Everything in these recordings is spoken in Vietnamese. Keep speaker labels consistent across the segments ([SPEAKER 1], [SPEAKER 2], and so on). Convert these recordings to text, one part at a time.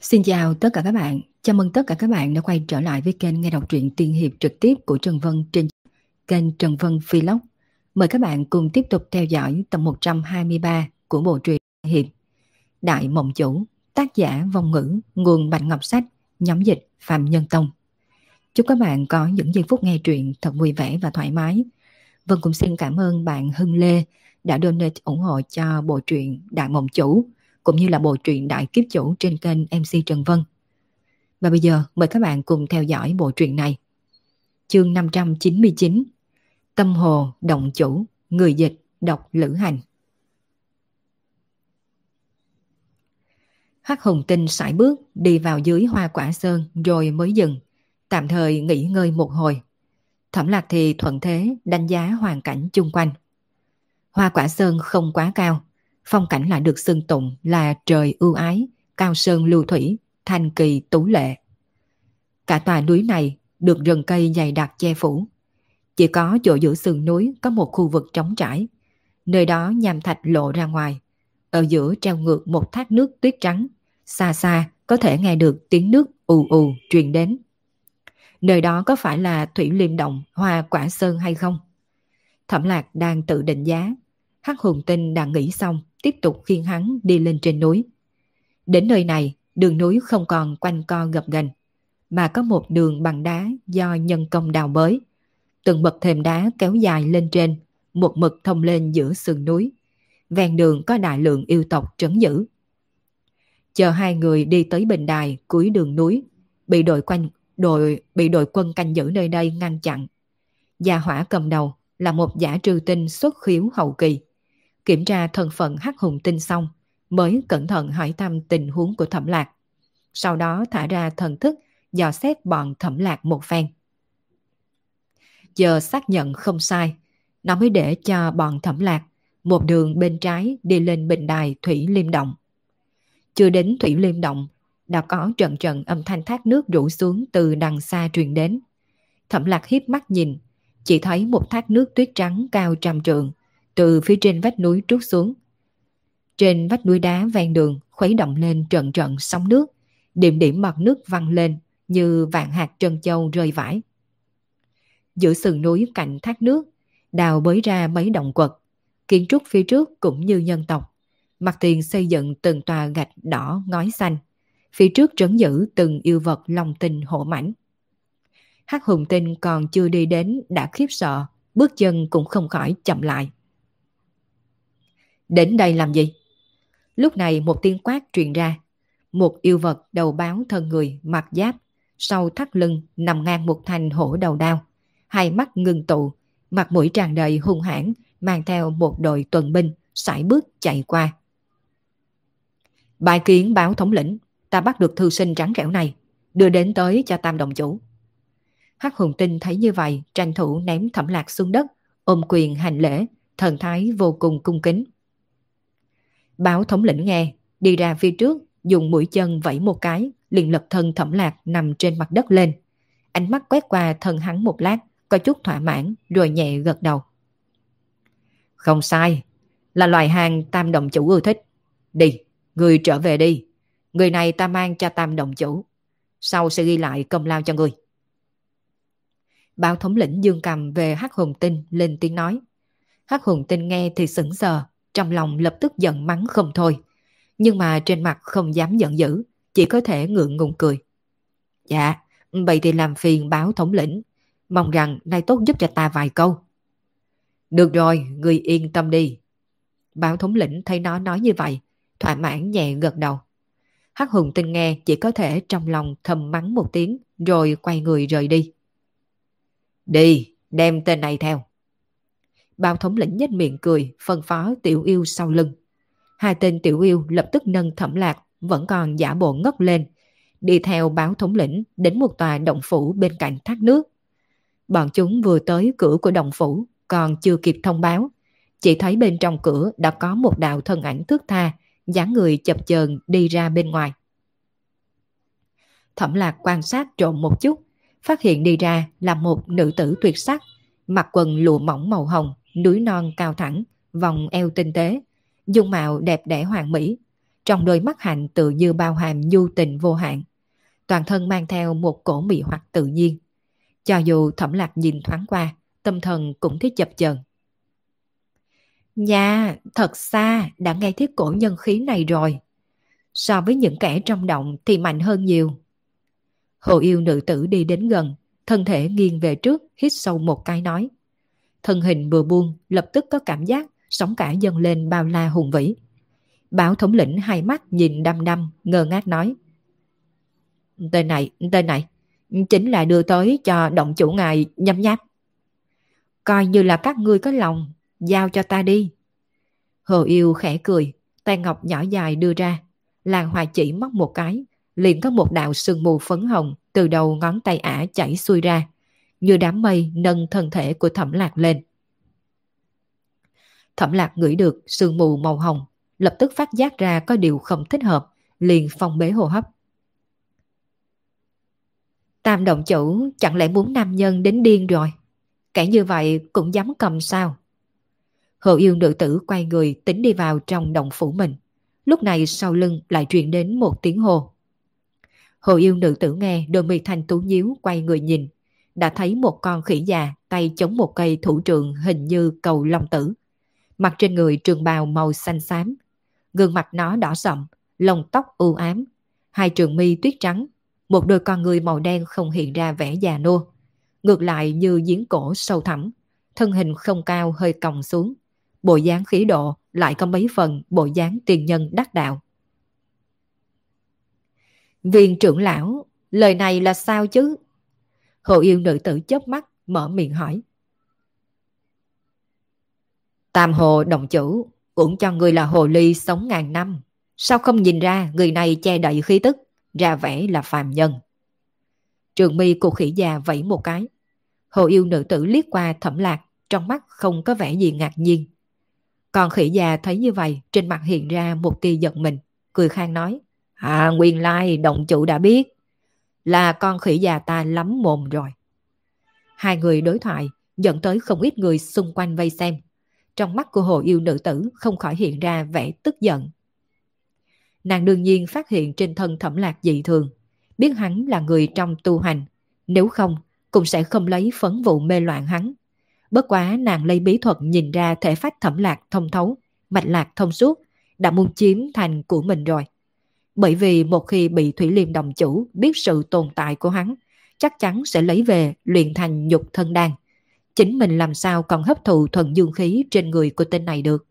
[SPEAKER 1] Xin chào tất cả các bạn. Chào mừng tất cả các bạn đã quay trở lại với kênh nghe đọc truyện tiên hiệp trực tiếp của Trần Vân trên kênh Trần Vân Vlog. Mời các bạn cùng tiếp tục theo dõi tập 123 của bộ truyện hiệp Đại Mộng Chủ, tác giả vong ngữ, nguồn Bạch Ngọc Sách, nhóm dịch Phạm Nhân Tông. Chúc các bạn có những giây phút nghe truyện thật vui vẻ và thoải mái. Vân cũng xin cảm ơn bạn Hưng Lê đã donate ủng hộ cho bộ truyện Đại Mộng Chủ cũng như là bộ truyện Đại Kiếp Chủ trên kênh MC Trần Vân. Và bây giờ mời các bạn cùng theo dõi bộ truyện này. Chương 599 Tâm Hồ Động Chủ Người Dịch Độc Lữ Hành Hắc Hùng Tinh sải bước đi vào dưới hoa quả sơn rồi mới dừng, tạm thời nghỉ ngơi một hồi. Thẩm lạc thì thuận thế đánh giá hoàn cảnh chung quanh. Hoa quả sơn không quá cao, phong cảnh lại được xưng tụng là trời ưu ái, cao sơn lưu thủy, thanh kỳ tú lệ. Cả tòa núi này được rừng cây dày đặc che phủ. Chỉ có chỗ giữa sườn núi có một khu vực trống trải. Nơi đó nham thạch lộ ra ngoài. Ở giữa treo ngược một thác nước tuyết trắng. Xa xa có thể nghe được tiếng nước ù ù truyền đến. Nơi đó có phải là Thủy Liêm Động, Hoa Quả Sơn hay không? Thẩm Lạc đang tự định giá. Hắc Hùng Tinh đang nghĩ xong, tiếp tục khiêng hắn đi lên trên núi. Đến nơi này, đường núi không còn quanh co gập ghềnh, mà có một đường bằng đá do nhân công đào bới. Từng bậc thềm đá kéo dài lên trên, một mực thông lên giữa sườn núi. Ven đường có đại lượng yêu tộc trấn giữ. Chờ hai người đi tới bình đài cuối đường núi, bị đội quanh đội bị đội quân canh giữ nơi đây ngăn chặn. Gia hỏa cầm đầu là một giả trừ tinh xuất khiếu hậu kỳ. Kiểm tra thân phận hắc hùng tinh xong, mới cẩn thận hỏi thăm tình huống của thẩm lạc. Sau đó thả ra thần thức, dò xét bọn thẩm lạc một phen. Giờ xác nhận không sai, nó mới để cho bọn thẩm lạc một đường bên trái đi lên bình đài Thủy Liêm Động. Chưa đến Thủy Liêm Động, đã có trận trận âm thanh thác nước rủ xuống từ đằng xa truyền đến. Thẩm lạc hiếp mắt nhìn, chỉ thấy một thác nước tuyết trắng cao trăm trượng, từ phía trên vách núi trút xuống. Trên vách núi đá ven đường khuấy động lên trận trận sóng nước, điểm điểm mặt nước văng lên như vạn hạt trân châu rơi vãi. Giữa sườn núi cạnh thác nước, đào bới ra mấy động quật, kiến trúc phía trước cũng như nhân tộc. Mặt tiền xây dựng từng tòa gạch đỏ ngói xanh, phía trước trấn giữ từng yêu vật lòng tình hổ mãnh. Hắc hùng tinh còn chưa đi đến đã khiếp sợ, bước chân cũng không khỏi chậm lại. Đến đây làm gì? Lúc này một tiếng quát truyền ra. Một yêu vật đầu báo thân người mặc giáp, sau thắt lưng nằm ngang một thành hổ đầu đao. Hai mắt ngưng tụ, mặt mũi tràn đầy hung hãn, mang theo một đội tuần binh, sải bước chạy qua. Bài kiến báo thống lĩnh, ta bắt được thư sinh trắng trẻo này, đưa đến tới cho tam đồng chủ. Hắc hùng tinh thấy như vậy, tranh thủ ném thẩm lạc xuống đất, ôm quyền hành lễ, thần thái vô cùng cung kính. Báo thống lĩnh nghe, đi ra phía trước, dùng mũi chân vẫy một cái, liền lật thân thẩm lạc nằm trên mặt đất lên. Ánh mắt quét qua thân hắn một lát, có chút thỏa mãn, rồi nhẹ gật đầu. Không sai, là loài hàng tam đồng chủ ưa thích. Đi, người trở về đi. Người này ta mang cho tam đồng chủ. Sau sẽ ghi lại công lao cho người. Báo thống lĩnh dương cầm về Hắc Hùng Tinh lên tiếng nói. Hắc Hùng Tinh nghe thì sững sờ, trong lòng lập tức giận mắng không thôi. Nhưng mà trên mặt không dám giận dữ, chỉ có thể ngượng ngùng cười. Dạ, vậy thì làm phiền báo thống lĩnh, mong rằng nay tốt giúp cho ta vài câu. Được rồi, người yên tâm đi. Báo thống lĩnh thấy nó nói như vậy, thỏa mãn nhẹ gật đầu. Hắc hùng tinh nghe chỉ có thể trong lòng thầm mắng một tiếng rồi quay người rời đi. Đi, đem tên này theo. Bao thống lĩnh nhếch miệng cười, phân phó tiểu yêu sau lưng. Hai tên tiểu yêu lập tức nâng thẩm lạc, vẫn còn giả bộ ngất lên, đi theo báo thống lĩnh đến một tòa động phủ bên cạnh thác nước. Bọn chúng vừa tới cửa của động phủ, còn chưa kịp thông báo. Chỉ thấy bên trong cửa đã có một đạo thân ảnh thước tha, dáng người chập chờn đi ra bên ngoài. Thẩm lạc quan sát trộm một chút, phát hiện đi ra là một nữ tử tuyệt sắc, mặc quần lụa mỏng màu hồng, núi non cao thẳng, vòng eo tinh tế, dung mạo đẹp đẽ hoàn mỹ. trong đôi mắt hạnh tự như bao hàm nhu tình vô hạn. Toàn thân mang theo một cổ mị hoặc tự nhiên. Cho dù thẩm lạc nhìn thoáng qua, tâm thần cũng thấy chập chờn. Nhà, thật xa, đã nghe thiết cổ nhân khí này rồi. So với những kẻ trong động thì mạnh hơn nhiều. Hồ yêu nữ tử đi đến gần, thân thể nghiêng về trước, hít sâu một cái nói. Thân hình vừa buông, lập tức có cảm giác sóng cả dâng lên bao la hùng vĩ. Bảo thống lĩnh hai mắt nhìn đăm đăm, ngơ ngác nói. Tên này, tên này, chính là đưa tới cho động chủ ngài nhâm nháp. Coi như là các ngươi có lòng, giao cho ta đi. Hồ yêu khẽ cười, tay ngọc nhỏ dài đưa ra, làng hòa chỉ móc một cái, liền có một đạo sương mù phấn hồng từ đầu ngón tay ả chảy xuôi ra, như đám mây nâng thân thể của thẩm lạc lên. Thẩm lạc ngửi được sương mù màu hồng, lập tức phát giác ra có điều không thích hợp, liền phong bế hô hấp. Tam động chủ chẳng lẽ muốn nam nhân đến điên rồi? Kẻ như vậy cũng dám cầm sao? Hồ yêu nữ tử quay người tính đi vào trong động phủ mình. Lúc này sau lưng lại truyền đến một tiếng hồ. Hồ yêu nữ tử nghe đôi mi thanh tú nhíu quay người nhìn. Đã thấy một con khỉ già tay chống một cây thủ trượng hình như cầu long tử. Mặt trên người trường bào màu xanh xám. Gương mặt nó đỏ sậm, lông tóc u ám. Hai trường mi tuyết trắng. Một đôi con người màu đen không hiện ra vẻ già nua. Ngược lại như giếng cổ sâu thẳm. Thân hình không cao hơi còng xuống. Bộ dáng khí độ lại có mấy phần bộ dáng tiền nhân đắc đạo. Viên trưởng lão, lời này là sao chứ? Hồ yêu nữ tử chớp mắt, mở miệng hỏi. Tam hồ đồng chủ, cũng cho người là hồ ly sống ngàn năm. Sao không nhìn ra người này che đậy khí tức, ra vẻ là phàm nhân? Trường mi của khỉ già vẫy một cái. Hồ yêu nữ tử liếc qua thẩm lạc, trong mắt không có vẻ gì ngạc nhiên. Còn khỉ già thấy như vậy, trên mặt hiện ra một tia giận mình, cười khang nói. À nguyên lai động chủ đã biết là con khỉ già ta lắm mồm rồi. Hai người đối thoại dẫn tới không ít người xung quanh vây xem. Trong mắt của hồ yêu nữ tử không khỏi hiện ra vẻ tức giận. Nàng đương nhiên phát hiện trên thân thẩm lạc dị thường, biết hắn là người trong tu hành, nếu không cũng sẽ không lấy phấn vụ mê loạn hắn. Bất quá nàng lấy bí thuật nhìn ra thể phách thẩm lạc thông thấu, mạch lạc thông suốt, đã muốn chiếm thành của mình rồi. Bởi vì một khi bị Thủy Liêm đồng chủ biết sự tồn tại của hắn, chắc chắn sẽ lấy về luyện thành nhục thân đan. Chính mình làm sao còn hấp thụ thuần dương khí trên người của tên này được.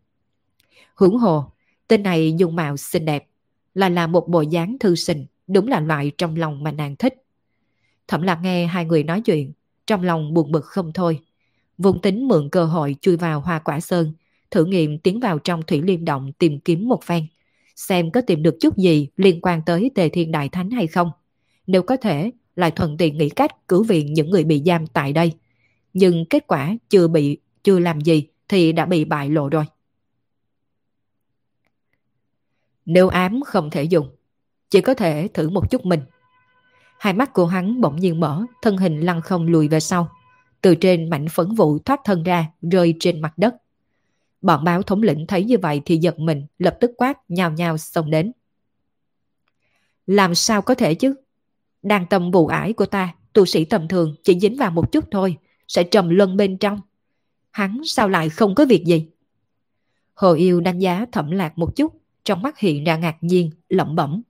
[SPEAKER 1] Hưởng hồ, tên này dung mạo xinh đẹp, là là một bộ dáng thư sinh, đúng là loại trong lòng mà nàng thích. Thẩm lạc nghe hai người nói chuyện, trong lòng buồn bực không thôi. Vùng tính mượn cơ hội chui vào hoa quả sơn, thử nghiệm tiến vào trong thủy liêm động tìm kiếm một phen xem có tìm được chút gì liên quan tới Tề Thiên Đại Thánh hay không. Nếu có thể, lại thuận tiện nghĩ cách cứu viện những người bị giam tại đây. Nhưng kết quả chưa bị, chưa làm gì thì đã bị bại lộ rồi. Nếu ám không thể dùng, chỉ có thể thử một chút mình. Hai mắt của hắn bỗng nhiên mở, thân hình lăn không lùi về sau. Từ trên mảnh phấn vụ thoát thân ra, rơi trên mặt đất. Bọn báo thống lĩnh thấy như vậy thì giật mình, lập tức quát, nhào nhào xông đến. Làm sao có thể chứ? Đang tâm vụ ải của ta, tu sĩ tầm thường chỉ dính vào một chút thôi, sẽ trầm luân bên trong. Hắn sao lại không có việc gì? Hồ Yêu đánh giá thẩm lạc một chút, trong mắt hiện ra ngạc nhiên, lẩm bẩm.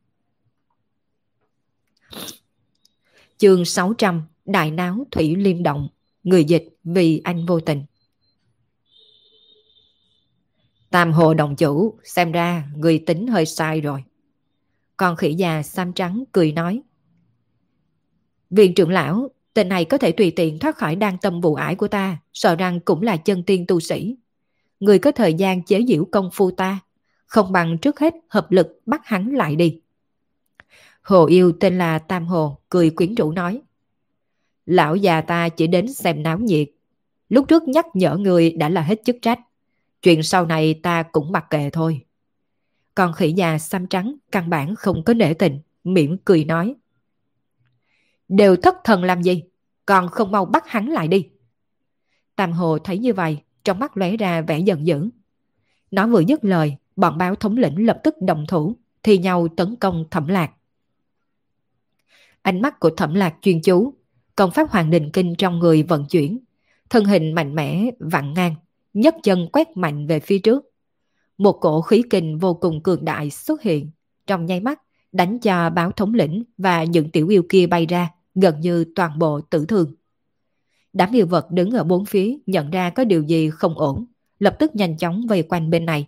[SPEAKER 1] Chương 600 Đại náo Thủy Liêm Động Người dịch vì anh vô tình Tam hồ đồng chủ, xem ra người tính hơi sai rồi. Con khỉ già xám trắng cười nói. Viện trưởng lão, tên này có thể tùy tiện thoát khỏi đan tâm vụ ải của ta, sợ rằng cũng là chân tiên tu sĩ. Người có thời gian chế giễu công phu ta, không bằng trước hết hợp lực bắt hắn lại đi. Hồ yêu tên là Tam Hồ, cười quyến rũ nói. Lão già ta chỉ đến xem náo nhiệt. Lúc trước nhắc nhở người đã là hết chức trách. Chuyện sau này ta cũng mặc kệ thôi. Còn khỉ già xăm trắng căn bản không có nể tình, mỉm cười nói. Đều thất thần làm gì? Còn không mau bắt hắn lại đi. Tam Hồ thấy như vậy, trong mắt lóe ra vẻ giận dữ. Nó vừa dứt lời, bọn báo thống lĩnh lập tức đồng thủ, thì nhau tấn công thẩm lạc. Ánh mắt của thẩm lạc chuyên chú, công pháp hoàng đình kinh trong người vận chuyển, thân hình mạnh mẽ vặn ngang, nhấc chân quét mạnh về phía trước. Một cổ khí kình vô cùng cường đại xuất hiện, trong nháy mắt đánh cho báo thống lĩnh và những tiểu yêu kia bay ra, gần như toàn bộ tử thương. Đám yêu vật đứng ở bốn phía nhận ra có điều gì không ổn, lập tức nhanh chóng vây quanh bên này.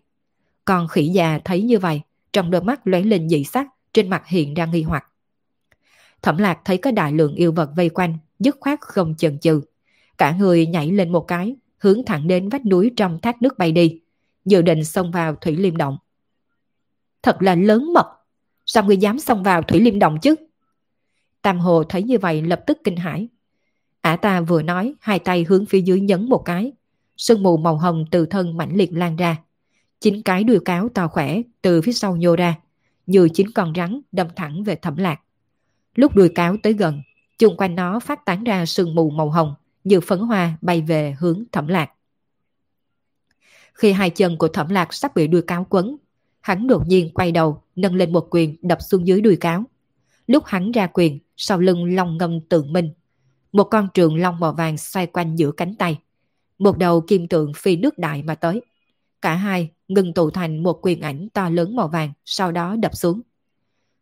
[SPEAKER 1] Còn khỉ già thấy như vậy, trong đôi mắt lóe lên dị sắc, trên mặt hiện ra nghi hoặc. Thẩm lạc thấy có đại lượng yêu vật vây quanh, dứt khoát không chần chừ. Cả người nhảy lên một cái, hướng thẳng đến vách núi trong thác nước bay đi, dự định xông vào Thủy Liêm Động. Thật là lớn mật, sao người dám xông vào Thủy Liêm Động chứ? Tam Hồ thấy như vậy lập tức kinh hãi. Ả ta vừa nói, hai tay hướng phía dưới nhấn một cái. Sương mù màu hồng từ thân mãnh liệt lan ra. Chín cái đuôi cáo to khỏe từ phía sau nhô ra, như chín con rắn đâm thẳng về thẩm lạc. Lúc đuôi cáo tới gần, chung quanh nó phát tán ra sương mù màu hồng dược phấn hoa bay về hướng thẩm lạc. Khi hai chân của thẩm lạc sắp bị đuôi cáo quấn, hắn đột nhiên quay đầu, nâng lên một quyền đập xuống dưới đuôi cáo. Lúc hắn ra quyền, sau lưng long ngâm tượng minh. Một con trường long màu vàng xoay quanh giữa cánh tay. Một đầu kim tượng phi nước đại mà tới. Cả hai ngừng tụ thành một quyền ảnh to lớn màu vàng, sau đó đập xuống.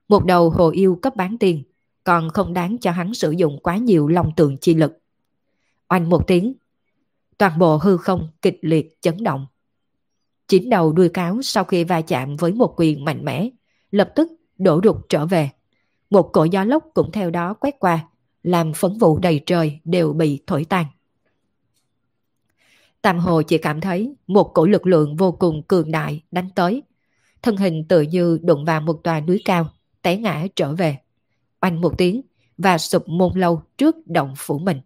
[SPEAKER 1] Một đầu hồ yêu cấp bán tiền, còn không đáng cho hắn sử dụng quá nhiều long tượng chi lực. Oanh một tiếng, toàn bộ hư không kịch liệt chấn động. Chín đầu đuôi cáo sau khi va chạm với một quyền mạnh mẽ, lập tức đổ rụt trở về. Một cổ gió lốc cũng theo đó quét qua, làm phấn vụ đầy trời đều bị thổi tan. Tam Hồ chỉ cảm thấy một cổ lực lượng vô cùng cường đại đánh tới. Thân hình tự như đụng vào một tòa núi cao, té ngã trở về. Oanh một tiếng và sụp môn lâu trước động phủ mình.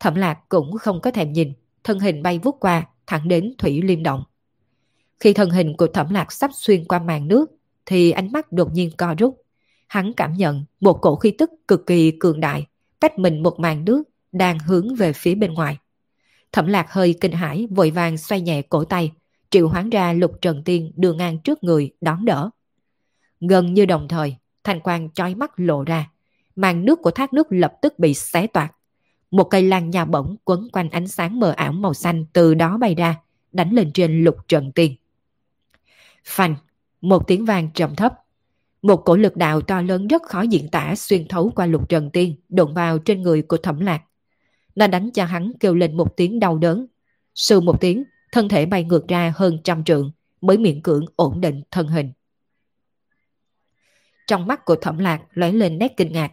[SPEAKER 1] Thẩm lạc cũng không có thèm nhìn, thân hình bay vút qua, thẳng đến Thủy Liêm Động. Khi thân hình của thẩm lạc sắp xuyên qua màn nước, thì ánh mắt đột nhiên co rút. Hắn cảm nhận một cổ khí tức cực kỳ cường đại, cách mình một màn nước đang hướng về phía bên ngoài. Thẩm lạc hơi kinh hãi vội vàng xoay nhẹ cổ tay, triệu hoán ra lục trần tiên đưa ngang trước người đón đỡ. Gần như đồng thời, thanh quang chói mắt lộ ra, màn nước của thác nước lập tức bị xé toạc. Một cây lan nhà bổng quấn quanh ánh sáng mờ ảo màu xanh từ đó bay ra, đánh lên trên lục trần tiên. Phanh, một tiếng vang trầm thấp. Một cổ lực đạo to lớn rất khó diễn tả xuyên thấu qua lục trần tiên, đụng vào trên người của thẩm lạc. Nó đánh cho hắn kêu lên một tiếng đau đớn. Sư một tiếng, thân thể bay ngược ra hơn trăm trượng, mới miễn cưỡng ổn định thân hình. Trong mắt của thẩm lạc lóe lên nét kinh ngạc.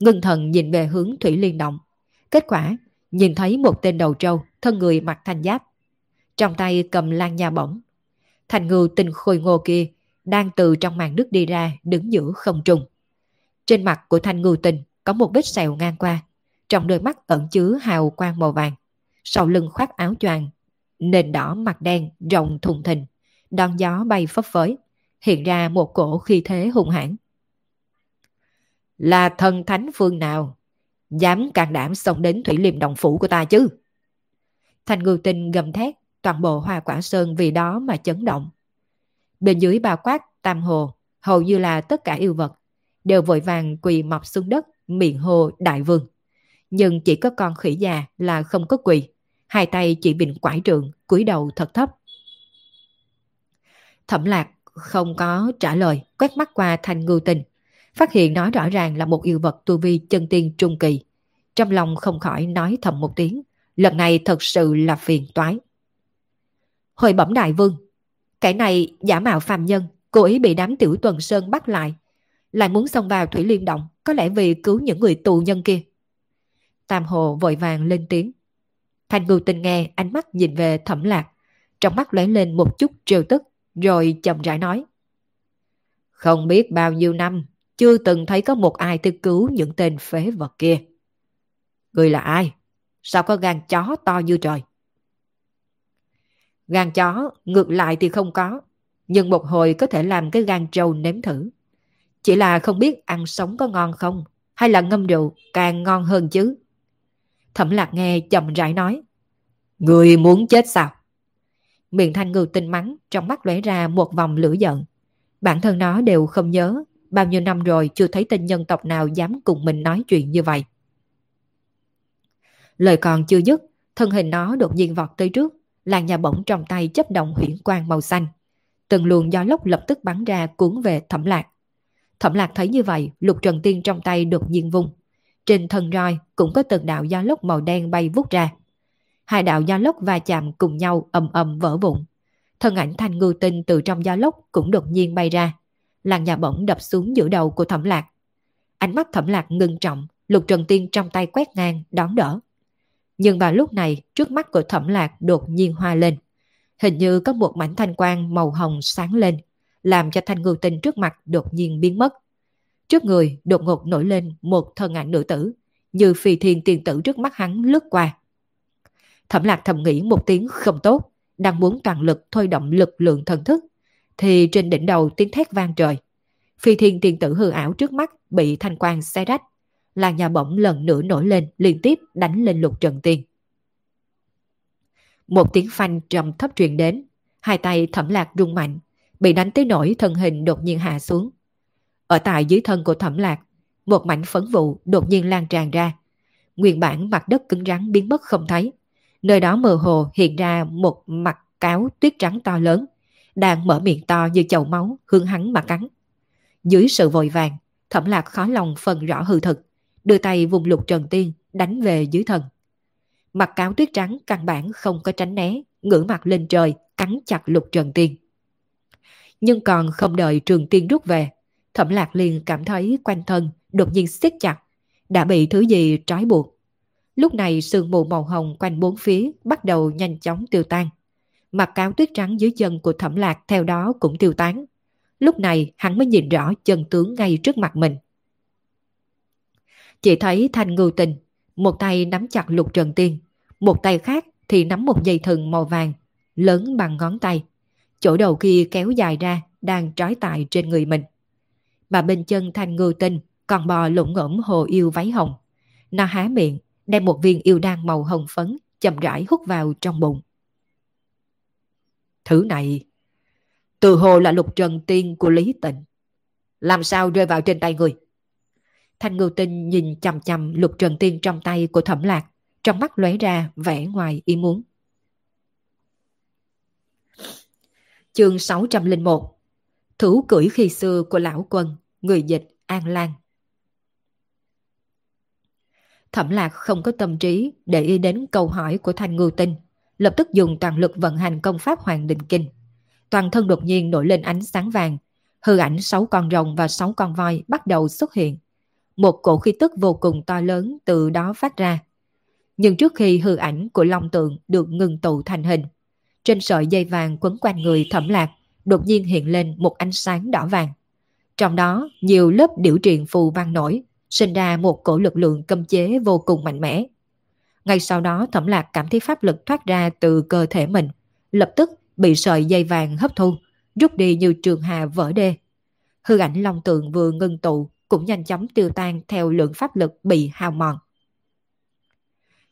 [SPEAKER 1] Ngưng thần nhìn về hướng Thủy Liên Động. Kết quả, nhìn thấy một tên đầu trâu, thân người mặc thanh giáp. Trong tay cầm lan nha bổng. Thành ngưu tinh khôi ngô kia đang từ trong màn nước đi ra đứng giữa không trung. Trên mặt của thanh ngưu tinh có một vết sẹo ngang qua, trong đôi mắt ẩn chứa hào quang màu vàng. Sau lưng khoác áo choàng, nền đỏ mặt đen rộng thùng thình, đón gió bay phấp phới, hiện ra một cổ khí thế hung hãn. Là thần thánh phương nào? Dám can đảm xông đến thủy liêm đồng phủ của ta chứ? Thành Ngư tinh gầm thét, toàn bộ hoa quả sơn vì đó mà chấn động. Bên dưới bao quát tam hồ, hầu như là tất cả yêu vật, đều vội vàng quỳ mọc xuống đất, miệng hồ đại vương. Nhưng chỉ có con khỉ già là không có quỳ, hai tay chỉ bình quải trượng, cúi đầu thật thấp. Thẩm lạc không có trả lời, quét mắt qua Thành Ngư tình, phát hiện nó rõ ràng là một yêu vật tu vi chân tiên trung kỳ. Trong lòng không khỏi nói thầm một tiếng, lần này thật sự là phiền toái. Hồi bẩm đại vương, kẻ này giả mạo phàm nhân, cố ý bị đám tiểu tuần sơn bắt lại. Lại muốn xông vào Thủy Liên Động, có lẽ vì cứu những người tù nhân kia. Tam Hồ vội vàng lên tiếng. Thanh Ngưu Tinh nghe ánh mắt nhìn về thẩm lạc, trong mắt lóe lên một chút trêu tức, rồi chậm rãi nói. Không biết bao nhiêu năm, chưa từng thấy có một ai tư cứu những tên phế vật kia. Người là ai? Sao có gan chó to như trời? Gan chó ngược lại thì không có, nhưng một hồi có thể làm cái gan trâu nếm thử. Chỉ là không biết ăn sống có ngon không, hay là ngâm rượu càng ngon hơn chứ. Thẩm lạc nghe chậm rãi nói. Người muốn chết sao? Miệng thanh ngư tinh mắng, trong mắt lóe ra một vòng lửa giận. Bản thân nó đều không nhớ, bao nhiêu năm rồi chưa thấy tên nhân tộc nào dám cùng mình nói chuyện như vậy. Lời còn chưa dứt, thân hình nó đột nhiên vọt tới trước, làn nhà bỗng trong tay chấp động huyễn quang màu xanh. Từng luồng gió lốc lập tức bắn ra cuốn về thẩm lạc. Thẩm lạc thấy như vậy, lục trần tiên trong tay đột nhiên vung. Trên thân roi cũng có từng đạo gió lốc màu đen bay vút ra. Hai đạo gió lốc va chạm cùng nhau ầm ầm vỡ vụn. Thân ảnh thanh ngư tinh từ trong gió lốc cũng đột nhiên bay ra. Làn nhà bỗng đập xuống giữa đầu của thẩm lạc. Ánh mắt thẩm lạc ngưng trọng, lục trần tiên trong tay quét ngang, đón đỡ. Nhưng vào lúc này, trước mắt của thẩm lạc đột nhiên hoa lên. Hình như có một mảnh thanh quang màu hồng sáng lên, làm cho thanh ngưu tinh trước mặt đột nhiên biến mất. Trước người đột ngột nổi lên một thân ảnh nữ tử, như phi thiên tiền tử trước mắt hắn lướt qua. Thẩm lạc thầm nghĩ một tiếng không tốt, đang muốn toàn lực thôi động lực lượng thần thức, thì trên đỉnh đầu tiếng thét vang trời. Phi thiên tiên tử hư ảo trước mắt bị thanh quang xe rách, là nhà bỗng lần nữa nổi lên liên tiếp đánh lên lục trần tiên. Một tiếng phanh trầm thấp truyền đến, hai tay thẩm lạc rung mạnh, bị đánh tới nổi thân hình đột nhiên hạ xuống. Ở tại dưới thân của thẩm lạc, một mảnh phấn vụ đột nhiên lan tràn ra. Nguyên bản mặt đất cứng rắn biến mất không thấy. Nơi đó mờ hồ hiện ra một mặt cáo tuyết trắng to lớn, đang mở miệng to như chậu máu hướng hắn mà cắn. Dưới sự vội vàng, thẩm lạc khó lòng phần rõ hư thực, đưa tay vùng lục trần tiên đánh về dưới thân. Mặt cáo tuyết trắng căn bản không có tránh né, ngửa mặt lên trời, cắn chặt lục trần tiên. Nhưng còn không đợi trường tiên rút về, thẩm lạc liền cảm thấy quanh thân đột nhiên siết chặt, đã bị thứ gì trói buộc. Lúc này sương mù màu hồng quanh bốn phía bắt đầu nhanh chóng tiêu tan. Mặt cáo tuyết trắng dưới chân của thẩm lạc theo đó cũng tiêu tán. Lúc này hắn mới nhìn rõ chân tướng ngay trước mặt mình. Chỉ thấy thanh ngưu tình, một tay nắm chặt lục trần tiên, một tay khác thì nắm một dây thừng màu vàng, lớn bằng ngón tay. Chỗ đầu kia kéo dài ra, đang trói tại trên người mình. Mà bên chân thanh ngưu tinh còn bò lủng ngỗng hồ yêu váy hồng. Nó há miệng, đem một viên yêu đan màu hồng phấn chậm rãi hút vào trong bụng. Thứ này, từ hồ là lục trần tiên của Lý Tịnh. Làm sao rơi vào trên tay người? Thanh Ngưu Tinh nhìn chằm chằm lục trần tiên trong tay của thẩm lạc, trong mắt lóe ra vẻ ngoài ý muốn. Chương 601 Thủ cưỡi khi xưa của lão quân, người dịch An Lan Thẩm lạc không có tâm trí để ý đến câu hỏi của Thanh Ngưu Tinh, lập tức dùng toàn lực vận hành công pháp Hoàng Đình Kinh. Toàn thân đột nhiên nổi lên ánh sáng vàng, hư ảnh sáu con rồng và sáu con voi bắt đầu xuất hiện một cổ khí tức vô cùng to lớn từ đó phát ra. Nhưng trước khi hư ảnh của long tượng được ngừng tụ thành hình, trên sợi dây vàng quấn quanh người thẩm lạc đột nhiên hiện lên một ánh sáng đỏ vàng. Trong đó, nhiều lớp điểu truyền phù vang nổi, sinh ra một cổ lực lượng cấm chế vô cùng mạnh mẽ. Ngay sau đó thẩm lạc cảm thấy pháp lực thoát ra từ cơ thể mình, lập tức bị sợi dây vàng hấp thu, rút đi như trường hà vỡ đê. Hư ảnh long tượng vừa ngưng tụ cũng nhanh chóng tiêu tan theo lượng pháp lực bị hao mòn.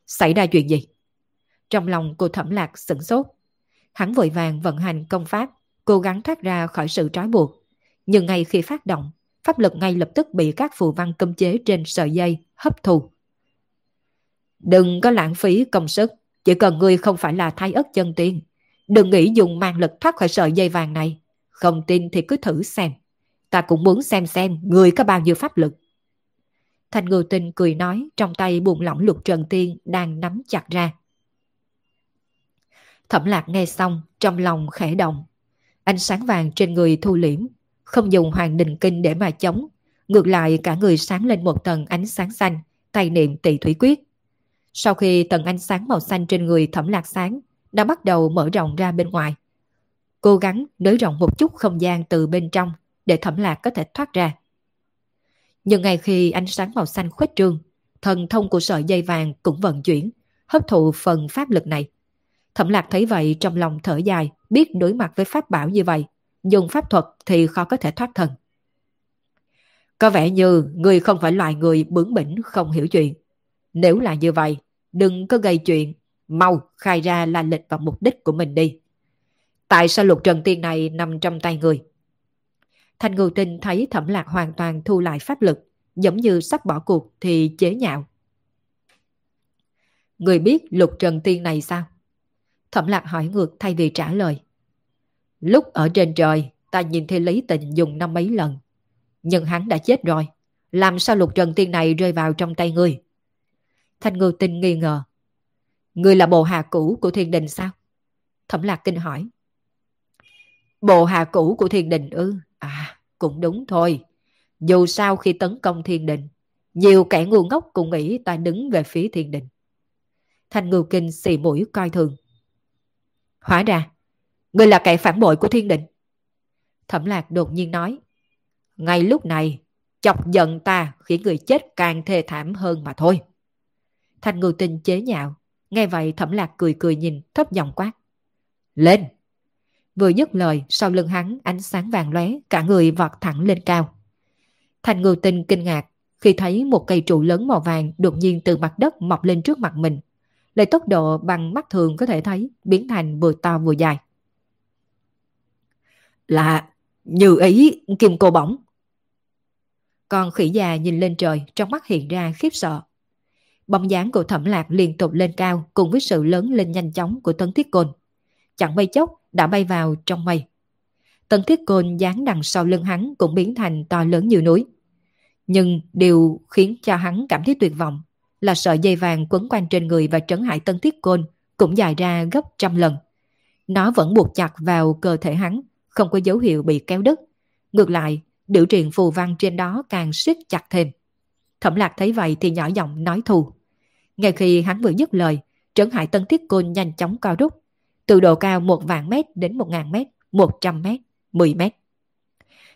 [SPEAKER 1] Xảy ra chuyện gì? Trong lòng cô thẩm lạc sửng sốt. Hắn vội vàng vận hành công pháp, cố gắng thoát ra khỏi sự trói buộc. Nhưng ngay khi phát động, pháp lực ngay lập tức bị các phù văn cấm chế trên sợi dây hấp thu. Đừng có lãng phí công sức, chỉ cần ngươi không phải là thái ất chân tiên. Đừng nghĩ dùng mang lực thoát khỏi sợi dây vàng này. Không tin thì cứ thử xem ta cũng muốn xem xem người có bao nhiêu pháp lực. Thành ngư tinh cười nói trong tay buồn lỏng lục trần tiên đang nắm chặt ra. Thẩm lạc nghe xong, trong lòng khẽ động. Ánh sáng vàng trên người thu liễm, không dùng hoàng đình kinh để mà chống. Ngược lại cả người sáng lên một tầng ánh sáng xanh, tay niệm tỷ thủy quyết. Sau khi tầng ánh sáng màu xanh trên người thẩm lạc sáng, đã bắt đầu mở rộng ra bên ngoài. Cố gắng nới rộng một chút không gian từ bên trong để thẩm lạc có thể thoát ra. Nhưng ngay khi ánh sáng màu xanh khuếch trương, thần thông của sợi dây vàng cũng vận chuyển, hấp thụ phần pháp lực này. Thẩm lạc thấy vậy trong lòng thở dài, biết đối mặt với pháp bảo như vậy, dùng pháp thuật thì khó có thể thoát thần. Có vẻ như người không phải loại người bướng bỉnh không hiểu chuyện. Nếu là như vậy, đừng có gây chuyện, mau khai ra là lịch và mục đích của mình đi. Tại sao lục trần tiên này nằm trong tay người? Thanh Ngưu Tinh thấy thẩm lạc hoàn toàn thu lại pháp lực, giống như sắp bỏ cuộc thì chế nhạo. Người biết lục trần tiên này sao? Thẩm lạc hỏi ngược thay vì trả lời. Lúc ở trên trời, ta nhìn thấy Lý Tình dùng năm mấy lần. Nhưng hắn đã chết rồi. Làm sao lục trần tiên này rơi vào trong tay ngươi? Thanh Ngưu Tinh nghi ngờ. Ngươi là bộ hạ cũ của thiên đình sao? Thẩm lạc kinh hỏi. Bộ hạ cũ của thiên đình ư? À, cũng đúng thôi. Dù sao khi tấn công thiên đình, nhiều kẻ ngu ngốc cũng nghĩ ta đứng về phía thiên đình. Thanh Ngưu Kinh xì mũi coi thường. Hóa ra, ngươi là kẻ phản bội của thiên đình. Thẩm lạc đột nhiên nói. Ngay lúc này, chọc giận ta khiến người chết càng thê thảm hơn mà thôi thành Ngưu Tinh chế nhạo. Nghe vậy thẩm lạc cười cười nhìn, thấp giọng quát. Lên! Vừa dứt lời, sau lưng hắn ánh sáng vàng lóe, cả người vọt thẳng lên cao. thành Ngưu Tinh kinh ngạc khi thấy một cây trụ lớn màu vàng đột nhiên từ mặt đất mọc lên trước mặt mình. Lấy tốc độ bằng mắt thường có thể thấy biến thành vừa to vừa dài. Là như ý kim cô bỏng. Còn khỉ già nhìn lên trời trong mắt hiện ra khiếp sợ. Bóng dáng của thẩm lạc liên tục lên cao cùng với sự lớn lên nhanh chóng của tấn thiết côn. Chẳng mây chốc đã bay vào trong mây. Tấn thiết côn dáng đằng sau lưng hắn cũng biến thành to lớn như núi. Nhưng điều khiến cho hắn cảm thấy tuyệt vọng là sợi dây vàng quấn quanh trên người và trấn hại tấn thiết côn cũng dài ra gấp trăm lần. Nó vẫn buộc chặt vào cơ thể hắn, không có dấu hiệu bị kéo đứt. Ngược lại, điều truyền phù văn trên đó càng siết chặt thêm. Thẩm lạc thấy vậy thì nhỏ giọng nói thù. Ngay khi hắn vừa dứt lời, trấn hải tân thiết côn nhanh chóng co rút. Từ độ cao một vạn mét đến một ngàn mét, một trăm mét, mười mét.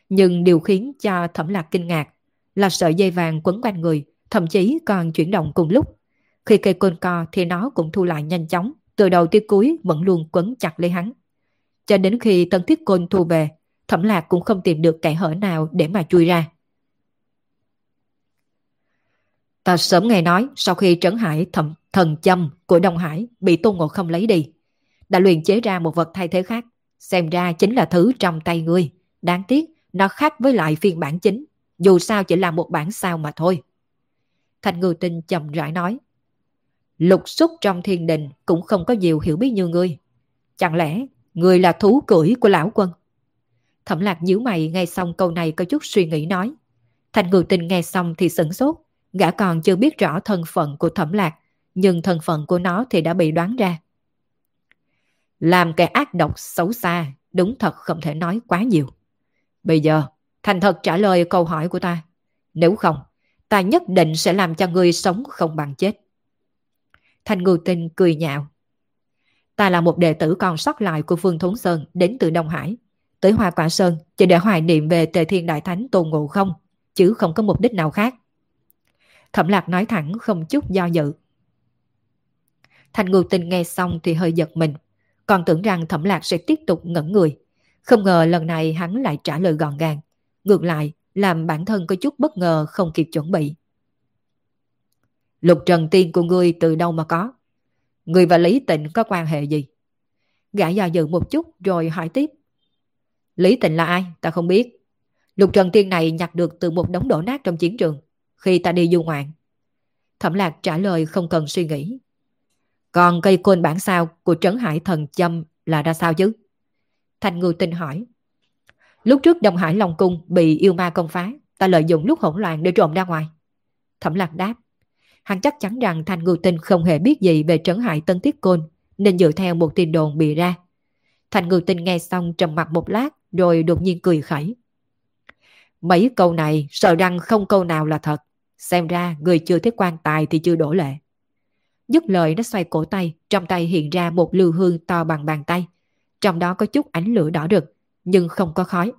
[SPEAKER 1] Nhưng điều khiến cho thẩm lạc kinh ngạc là sợi dây vàng quấn quanh người, thậm chí còn chuyển động cùng lúc. Khi cây côn co thì nó cũng thu lại nhanh chóng, từ đầu tới cuối vẫn luôn quấn chặt lấy hắn. Cho đến khi tân thiết côn thu về, thẩm lạc cũng không tìm được kẻ hở nào để mà chui ra. Ta sớm nghe nói sau khi trấn hải thầm thần châm của Đông Hải bị Tôn Ngộ không lấy đi, đã luyện chế ra một vật thay thế khác. Xem ra chính là thứ trong tay ngươi. Đáng tiếc, nó khác với lại phiên bản chính. Dù sao chỉ là một bản sao mà thôi. Thành ngư tinh chậm rãi nói. Lục xúc trong thiên đình cũng không có nhiều hiểu biết như ngươi. Chẳng lẽ ngươi là thú cưỡi của lão quân? Thẩm lạc nhíu mày nghe xong câu này có chút suy nghĩ nói. Thành ngư tinh nghe xong thì sửng sốt. Gã còn chưa biết rõ thân phận của thẩm lạc, nhưng thân phận của nó thì đã bị đoán ra. Làm kẻ ác độc xấu xa, đúng thật không thể nói quá nhiều. Bây giờ, thành thật trả lời câu hỏi của ta. Nếu không, ta nhất định sẽ làm cho ngươi sống không bằng chết. Thành ngưu Tinh cười nhạo. Ta là một đệ tử còn sót lại của Phương Thốn Sơn đến từ Đông Hải. Tới Hoa Quả Sơn chỉ để hoài niệm về Tề Thiên Đại Thánh Tôn Ngộ không, chứ không có mục đích nào khác. Thẩm Lạc nói thẳng không chút do dự. Thanh Ngư Tinh nghe xong thì hơi giật mình, còn tưởng rằng Thẩm Lạc sẽ tiếp tục ngẩn người. Không ngờ lần này hắn lại trả lời gọn gàng. Ngược lại, làm bản thân có chút bất ngờ không kịp chuẩn bị. Lục trần tiên của ngươi từ đâu mà có? Ngươi và Lý Tịnh có quan hệ gì? Gã do dự một chút rồi hỏi tiếp. Lý Tịnh là ai? Ta không biết. Lục trần tiên này nhặt được từ một đống đổ nát trong chiến trường khi ta đi du ngoạn. Thẩm lạc trả lời không cần suy nghĩ. Còn cây côn bản sao của Trấn Hải Thần Châm là ra sao chứ? Thành Ngư Tinh hỏi. Lúc trước Đông Hải Long Cung bị yêu ma công phá, ta lợi dụng lúc hỗn loạn để trộm ra ngoài. Thẩm Lạc đáp. Hắn chắc chắn rằng Thành Ngư Tinh không hề biết gì về Trấn Hải Tân Tiết Côn, nên dựa theo một tin đồn bịa ra. Thành Ngư Tinh nghe xong trầm mặt một lát, rồi đột nhiên cười khẩy. Mấy câu này sợ rằng không câu nào là thật. Xem ra người chưa thấy quan tài thì chưa đổ lệ. Dứt lời nó xoay cổ tay, trong tay hiện ra một lưu hương to bằng bàn tay. Trong đó có chút ánh lửa đỏ rực, nhưng không có khói.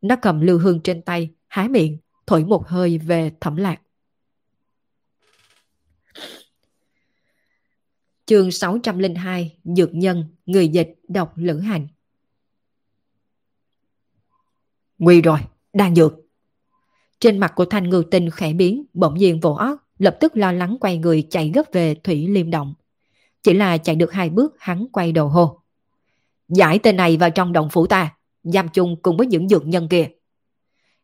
[SPEAKER 1] Nó cầm lưu hương trên tay, há miệng, thổi một hơi về thẩm lạc. Chương 602 Dược nhân, người dịch, độc lữ hành Nguy rồi, đang dược. Trên mặt của Thanh Ngư Tinh khẽ biến, bỗng nhiên vỗ óc, lập tức lo lắng quay người chạy gấp về Thủy Liêm Động. Chỉ là chạy được hai bước hắn quay đầu hô. Giải tên này vào trong động phủ ta, giam chung cùng với những dược nhân kia.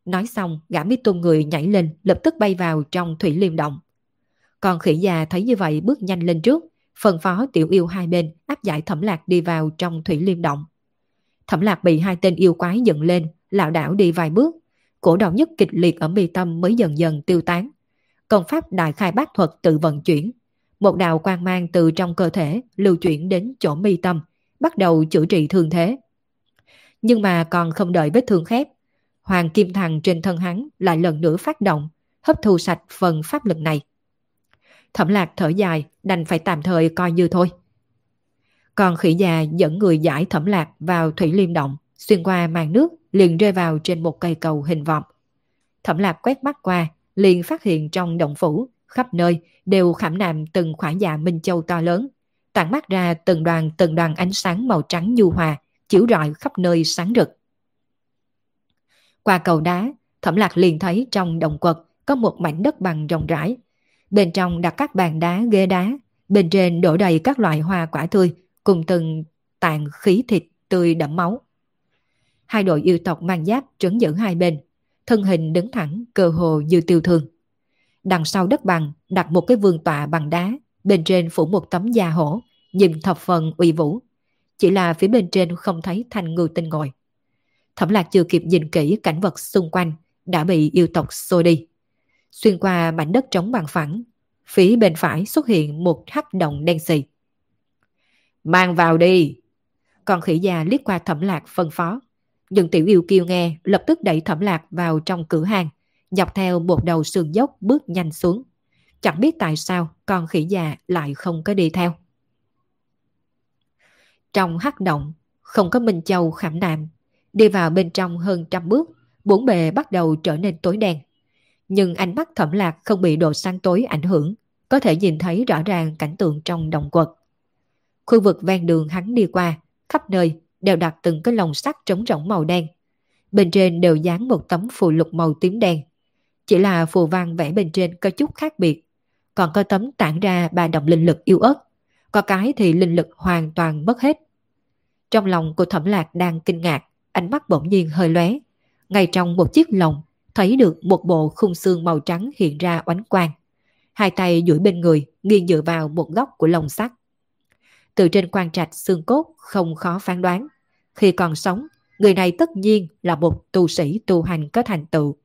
[SPEAKER 1] Nói xong, gã mít tôn người nhảy lên, lập tức bay vào trong thủy liêm động. Còn khỉ già thấy như vậy bước nhanh lên trước, phân phó tiểu yêu hai bên áp giải thẩm lạc đi vào trong thủy liêm động. Thẩm lạc bị hai tên yêu quái dựng lên, lảo đảo đi vài bước, cổ đau nhất kịch liệt ở mi tâm mới dần dần tiêu tán. Công pháp đại khai bát thuật tự vận chuyển. Một đạo quang mang từ trong cơ thể lưu chuyển đến chỗ mi tâm, bắt đầu chữa trị thương thế. Nhưng mà còn không đợi vết thương khép, Hoàng Kim Thằng trên thân hắn lại lần nữa phát động, hấp thu sạch phần pháp lực này. Thẩm lạc thở dài, đành phải tạm thời coi như thôi. Còn khỉ già dẫn người giải thẩm lạc vào thủy liêm động, xuyên qua màn nước, liền rơi vào trên một cây cầu hình vọng. Thẩm lạc quét mắt qua, liền phát hiện trong động phủ, khắp nơi đều khảm nạm từng khoảng dạ minh châu to lớn, tản mắt ra từng đoàn từng đoàn ánh sáng màu trắng nhu hòa, chiếu rọi khắp nơi sáng rực. Qua cầu đá, thẩm lạc liền thấy trong động quật có một mảnh đất bằng rộng rãi. Bên trong đặt các bàn đá ghế đá, bên trên đổ đầy các loại hoa quả tươi cùng từng tàn khí thịt tươi đẫm máu. Hai đội yêu tộc mang giáp trấn giữ hai bên, thân hình đứng thẳng cơ hồ như tiêu thương. Đằng sau đất bằng đặt một cái vương tọa bằng đá, bên trên phủ một tấm da hổ, nhìn thập phần uy vũ. Chỉ là phía bên trên không thấy thanh ngư tinh ngồi. Thẩm lạc chưa kịp nhìn kỹ cảnh vật xung quanh, đã bị yêu tộc xô đi. Xuyên qua mảnh đất trống bằng phẳng, phía bên phải xuất hiện một hắc động đen xì. Mang vào đi! Còn khỉ già liếc qua thẩm lạc phân phó. Nhưng tiểu yêu kêu nghe lập tức đẩy thẩm lạc vào trong cửa hàng, dọc theo một đầu sườn dốc bước nhanh xuống. Chẳng biết tại sao con khỉ già lại không có đi theo. Trong hắc động, không có Minh Châu khảm nạm. Đi vào bên trong hơn trăm bước, bốn bề bắt đầu trở nên tối đen. Nhưng ánh mắt thẩm lạc không bị độ sáng tối ảnh hưởng, có thể nhìn thấy rõ ràng cảnh tượng trong động quật. Khu vực ven đường hắn đi qua, khắp nơi đều đặt từng cái lồng sắt trống rỗng màu đen. Bên trên đều dán một tấm phù lục màu tím đen. Chỉ là phù văn vẽ bên trên có chút khác biệt. Còn có tấm tản ra ba động linh lực yêu ớt. Có cái thì linh lực hoàn toàn mất hết. Trong lòng của thẩm lạc đang kinh ngạc, ánh mắt bỗng nhiên hơi lóe. Ngay trong một chiếc lồng, thấy được một bộ khung xương màu trắng hiện ra oánh quang. Hai tay duỗi bên người, nghiêng dựa vào một góc của lồng sắt. Từ trên quan trạch xương cốt không khó phán đoán. Khi còn sống, người này tất nhiên là một tu sĩ tu hành có thành tựu.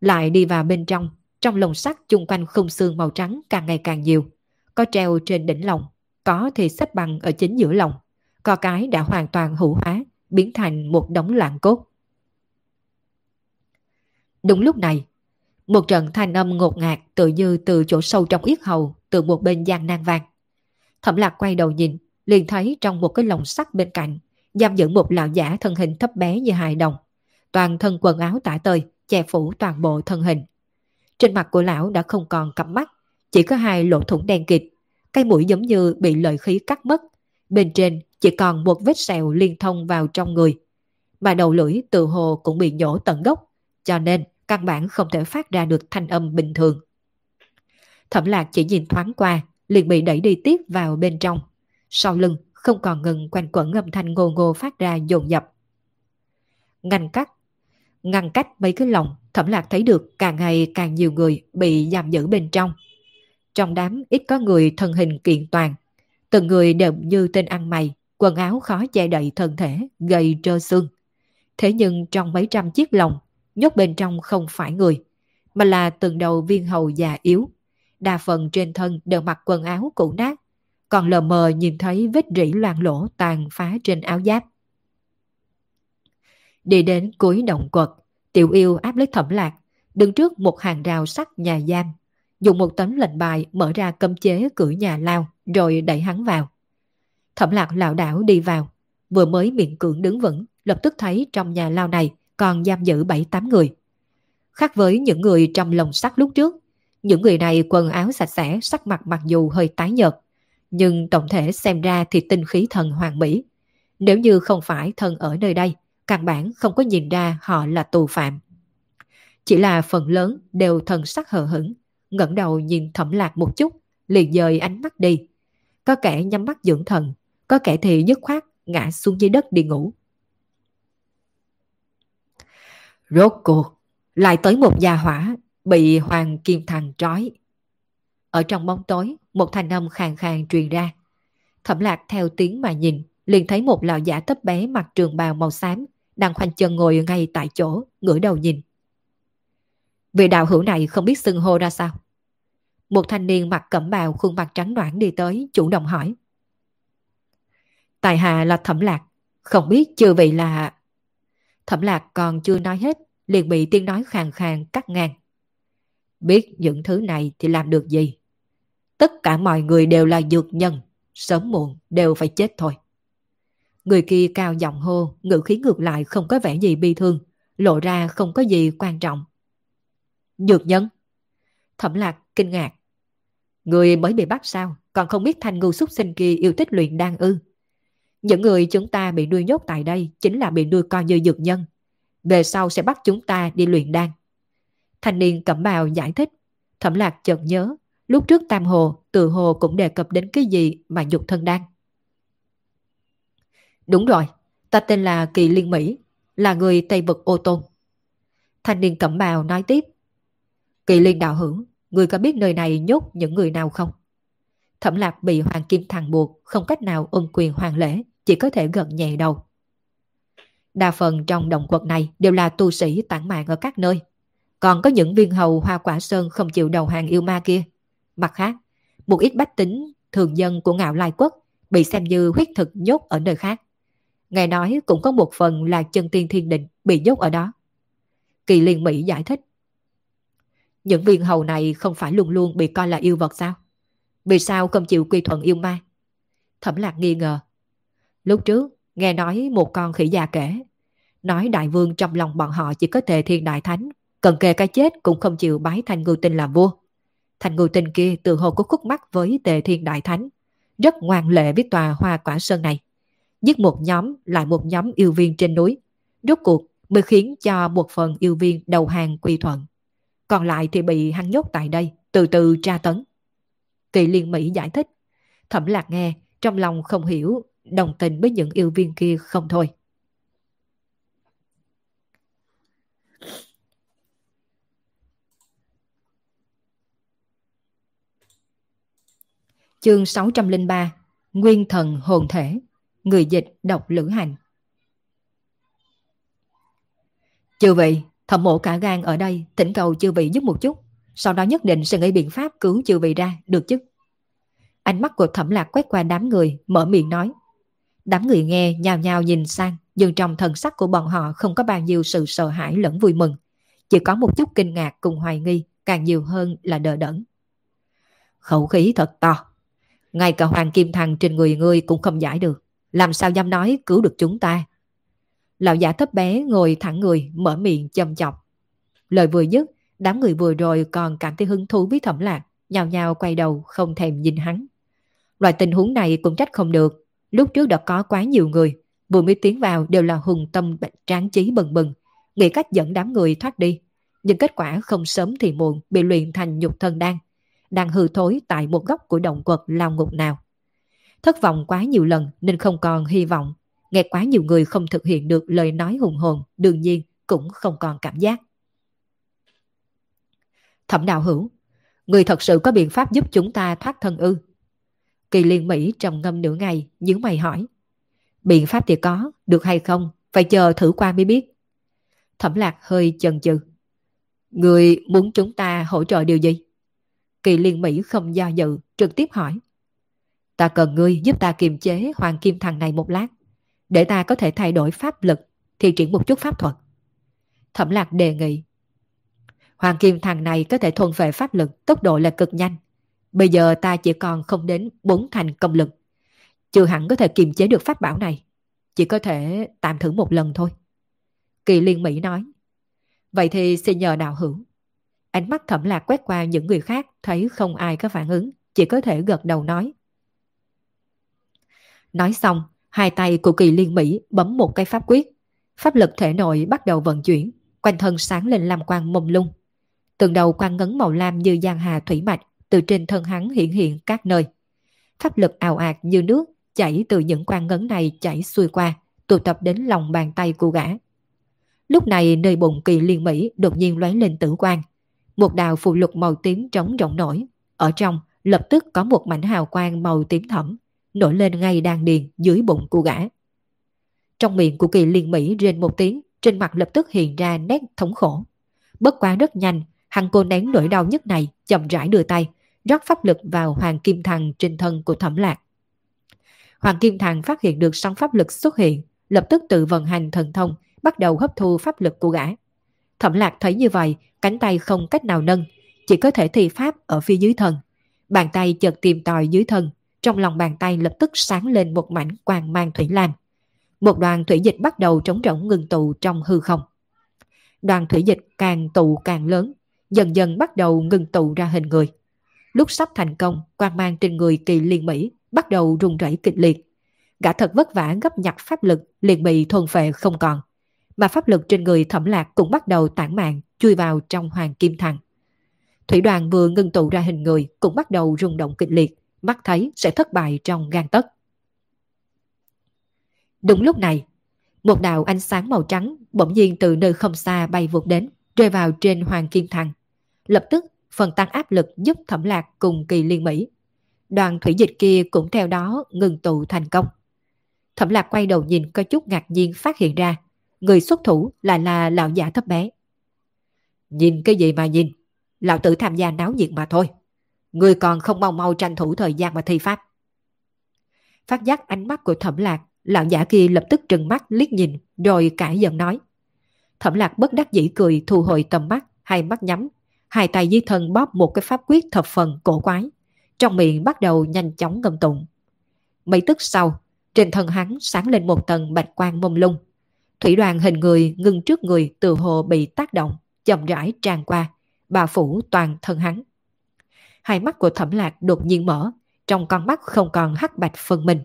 [SPEAKER 1] Lại đi vào bên trong, trong lồng sắt chung quanh khung xương màu trắng càng ngày càng nhiều. Có treo trên đỉnh lồng, có thì xếp bằng ở chính giữa lồng, có cái đã hoàn toàn hữu hóa, biến thành một đống loạn cốt. Đúng lúc này, một trận thanh âm ngột ngạt tự như từ chỗ sâu trong yết hầu từ một bên gian nan vang. Thẩm lạc quay đầu nhìn, liền thấy trong một cái lồng sắt bên cạnh, giam giữ một lão giả thân hình thấp bé như hài đồng. Toàn thân quần áo tả tơi, che phủ toàn bộ thân hình. Trên mặt của lão đã không còn cặp mắt, chỉ có hai lỗ thủng đen kịt. Cây mũi giống như bị lợi khí cắt mất. Bên trên chỉ còn một vết sẹo liên thông vào trong người. Mà đầu lưỡi từ hồ cũng bị nhổ tận gốc, cho nên căn bản không thể phát ra được thanh âm bình thường. Thẩm lạc chỉ nhìn thoáng qua, liền bị đẩy đi tiếp vào bên trong. Sau lưng không còn ngừng quanh quẩn âm thanh ngô ngô phát ra dồn dập. Ngăn cách ngăn cách mấy cái lòng, thẩm lạc thấy được càng ngày càng nhiều người bị giam giữ bên trong. Trong đám ít có người thân hình kiện toàn, từng người đều như tên ăn mày, quần áo khó che đậy thân thể, gầy trơ xương. Thế nhưng trong mấy trăm chiếc lồng, nhốt bên trong không phải người, mà là từng đầu viên hầu già yếu. Đa phần trên thân đều mặc quần áo cũ nát, còn lờ mờ nhìn thấy vết rỉ loang lỗ tàn phá trên áo giáp. Đi đến cuối động quật, tiểu yêu áp lấy thẩm lạc, đứng trước một hàng rào sắt nhà giam, dùng một tấm lệnh bài mở ra cấm chế cửa nhà lao, rồi đẩy hắn vào. Thẩm lạc lảo đảo đi vào, vừa mới miệng cưỡng đứng vững, lập tức thấy trong nhà lao này còn giam giữ 7-8 người. Khác với những người trong lồng sắt lúc trước, những người này quần áo sạch sẽ, sắc mặt mặc dù hơi tái nhợt, nhưng tổng thể xem ra thì tinh khí thần hoàng mỹ. Nếu như không phải thân ở nơi đây, căn bản không có nhìn ra họ là tù phạm. Chỉ là phần lớn đều thần sắc hờ hững, ngẩng đầu nhìn thẩm lạc một chút, liền dời ánh mắt đi. Có kẻ nhắm mắt dưỡng thần, có kẻ thì dứt khoát ngã xuống dưới đất đi ngủ. Rốt cuộc, Lại tới một gia hỏa bị Hoàng Kim Thằng trói. Ở trong bóng tối, một thanh âm khàn khàn truyền ra. Thẩm lạc theo tiếng mà nhìn, liền thấy một lão giả tấp bé mặc trường bào màu xám, đang khoanh chân ngồi ngay tại chỗ, ngửa đầu nhìn. Vị đạo hữu này không biết xưng hô ra sao. Một thanh niên mặc cẩm bào khuôn mặt trắng noãn đi tới, chủ động hỏi. Tài hạ là thẩm lạc, không biết chưa vị là... Thẩm lạc còn chưa nói hết, liền bị tiếng nói khàn khàn cắt ngang. Biết những thứ này thì làm được gì? Tất cả mọi người đều là dược nhân, sớm muộn đều phải chết thôi. Người kia cao giọng hô, ngữ khí ngược lại không có vẻ gì bi thương, lộ ra không có gì quan trọng. Dược nhân? Thẩm lạc kinh ngạc. Người mới bị bắt sao, còn không biết thanh ngu xuất sinh kia yêu thích luyện đan ư. Những người chúng ta bị nuôi nhốt tại đây chính là bị nuôi coi như dược nhân. Về sau sẽ bắt chúng ta đi luyện đan. Thanh niên cẩm bào giải thích. Thẩm lạc chợt nhớ, lúc trước Tam Hồ, Từ Hồ cũng đề cập đến cái gì mà dục thân đan. Đúng rồi, ta tên là Kỳ Liên Mỹ, là người Tây Vực Ô Tôn. Thanh niên cẩm bào nói tiếp. Kỳ Liên đạo hữu, người có biết nơi này nhốt những người nào không? Thẩm lạc bị Hoàng Kim thằng buộc, không cách nào ôm quyền hoàng lễ, chỉ có thể gật nhẹ đầu. Đa phần trong động quật này đều là tu sĩ tản mạng ở các nơi. Còn có những viên hầu hoa quả sơn không chịu đầu hàng yêu ma kia. Mặt khác, một ít bách tính, thường dân của ngạo lai quốc bị xem như huyết thực nhốt ở nơi khác. Nghe nói cũng có một phần là chân tiên thiên định bị nhốt ở đó. Kỳ liên Mỹ giải thích. Những viên hầu này không phải luôn luôn bị coi là yêu vật sao? Vì sao không chịu quy thuận yêu ma? Thẩm lạc nghi ngờ. Lúc trước, nghe nói một con khỉ già kể. Nói đại vương trong lòng bọn họ chỉ có thể thiên đại thánh. Cần kề cái chết cũng không chịu bái thành ngưu tinh làm vua. Thành ngưu tinh kia từ hồ có khúc mắc với tề thiên đại thánh. Rất ngoan lệ với tòa hoa quả sơn này. Giết một nhóm lại một nhóm yêu viên trên núi. Rốt cuộc mới khiến cho một phần yêu viên đầu hàng quy thuận. Còn lại thì bị hắn nhốt tại đây, từ từ tra tấn. Kỳ liên Mỹ giải thích. Thẩm lạc nghe, trong lòng không hiểu, đồng tình với những yêu viên kia không thôi. Chương 603 Nguyên thần hồn thể Người dịch đọc lữ hành Chư vị, thẩm mộ cả gan ở đây, thỉnh cầu chư vị giúp một chút. Sau đó nhất định sẽ nghĩ biện pháp cứu chư vị ra, được chứ? Ánh mắt của thẩm lạc quét qua đám người, mở miệng nói. Đám người nghe nhào nhào nhìn sang, nhưng trong thần sắc của bọn họ không có bao nhiêu sự sợ hãi lẫn vui mừng. Chỉ có một chút kinh ngạc cùng hoài nghi, càng nhiều hơn là đờ đẫn. Khẩu khí thật to. Ngay cả hoàng kim thằng trên người ngươi cũng không giải được. Làm sao dám nói cứu được chúng ta? Lão giả thấp bé ngồi thẳng người, mở miệng châm chọc. Lời vừa dứt, đám người vừa rồi còn cảm thấy hứng thú với thẩm lạc, nhào nhào quay đầu không thèm nhìn hắn. Loại tình huống này cũng trách không được. Lúc trước đã có quá nhiều người, vừa mới tiến vào đều là hùng tâm tráng trí bừng bừng, nghĩ cách dẫn đám người thoát đi. Nhưng kết quả không sớm thì muộn bị luyện thành nhục thân đan, đang hư thối tại một góc của động quật lao ngục nào. Thất vọng quá nhiều lần nên không còn hy vọng. Nghe quá nhiều người không thực hiện được lời nói hùng hồn, đương nhiên cũng không còn cảm giác. Thẩm đạo hữu, người thật sự có biện pháp giúp chúng ta thoát thân ư? Kỳ liên Mỹ trầm ngâm nửa ngày, nhớ mày hỏi. Biện pháp thì có, được hay không, phải chờ thử qua mới biết. Thẩm lạc hơi chần chừ. Người muốn chúng ta hỗ trợ điều gì? Kỳ liên Mỹ không do dự, trực tiếp hỏi. Ta cần ngươi giúp ta kiềm chế hoàng kim thằng này một lát, để ta có thể thay đổi pháp lực, thì triển một chút pháp thuật. Thẩm lạc đề nghị. Hoàng kim thằng này có thể thuần về pháp lực, tốc độ là cực nhanh. Bây giờ ta chỉ còn không đến bốn thành công lực. Chưa hẳn có thể kiềm chế được pháp bảo này. Chỉ có thể tạm thử một lần thôi. Kỳ liên Mỹ nói. Vậy thì xin nhờ đạo hữu. Ánh mắt thẩm lạc quét qua những người khác thấy không ai có phản ứng. Chỉ có thể gật đầu nói. Nói xong, hai tay của kỳ liên Mỹ bấm một cái pháp quyết. Pháp lực thể nội bắt đầu vận chuyển, quanh thân sáng lên làm quang mông lung. Từng đầu quang ngấn màu lam như giang hà thủy mạch từ trên thân hắn hiện hiện các nơi. Pháp lực ào ạt như nước chảy từ những quang ngấn này chảy xuôi qua, tụ tập đến lòng bàn tay của gã. Lúc này nơi bụng kỳ liên Mỹ đột nhiên lóe lên tử quang. Một đạo phù lục màu tím trống rộng nổi. Ở trong lập tức có một mảnh hào quang màu tím thẫm nổi lên ngay đan điền dưới bụng của gã. Trong miệng của kỳ liên Mỹ rên một tiếng, trên mặt lập tức hiện ra nét thống khổ. Bất quá rất nhanh, hắn cô nén nỗi đau nhất này, chậm rãi đưa tay, rót pháp lực vào hoàng kim thằng trên thân của thẩm lạc. Hoàng kim thằng phát hiện được sóng pháp lực xuất hiện, lập tức tự vận hành thần thông, bắt đầu hấp thu pháp lực của gã. Thẩm lạc thấy như vậy, cánh tay không cách nào nâng, chỉ có thể thi pháp ở phía dưới thân. Bàn tay chợt tìm tòi dưới thân, trong lòng bàn tay lập tức sáng lên một mảnh quang mang thủy lam. Một đoàn thủy dịch bắt đầu trống rỗng ngừng tụ trong hư không. Đoàn thủy dịch càng tụ càng lớn, dần dần bắt đầu ngừng tụ ra hình người. Lúc sắp thành công, quang mang trên người kỳ liên Mỹ bắt đầu rung rẩy kịch liệt. Gã thật vất vả gấp nhặt pháp lực liền bị thuần phệ không còn. Mà pháp lực trên người thẩm lạc cũng bắt đầu tản mạng chui vào trong hoàng kim thằng. Thủy đoàn vừa ngưng tụ ra hình người cũng bắt đầu rung động kịch liệt, mắt thấy sẽ thất bại trong gan tất. Đúng lúc này, một đạo ánh sáng màu trắng bỗng nhiên từ nơi không xa bay vụt đến, rơi vào trên hoàng kim thằng. Lập tức, phần tăng áp lực giúp thẩm lạc cùng kỳ liên Mỹ. Đoàn thủy dịch kia cũng theo đó ngừng tụ thành công. Thẩm lạc quay đầu nhìn có chút ngạc nhiên phát hiện ra, người xuất thủ lại là lão giả thấp bé. Nhìn cái gì mà nhìn, lão tử tham gia náo nhiệt mà thôi. Người còn không mau mau tranh thủ thời gian mà thi pháp. Phát giác ánh mắt của thẩm lạc, lão giả kia lập tức trừng mắt liếc nhìn rồi cãi giận nói. Thẩm lạc bất đắc dĩ cười thu hồi tầm mắt, hai mắt nhắm, hai tay dưới thân bóp một cái pháp quyết thập phần cổ quái. Trong miệng bắt đầu nhanh chóng ngâm tụng. Mấy tức sau, trên thân hắn sáng lên một tầng bạch quang mông lung. Thủy đoàn hình người ngưng trước người từ hồ bị tác động, chậm rãi tràn qua, bà phủ toàn thân hắn. Hai mắt của thẩm lạc đột nhiên mở, trong con mắt không còn hắc bạch phân mình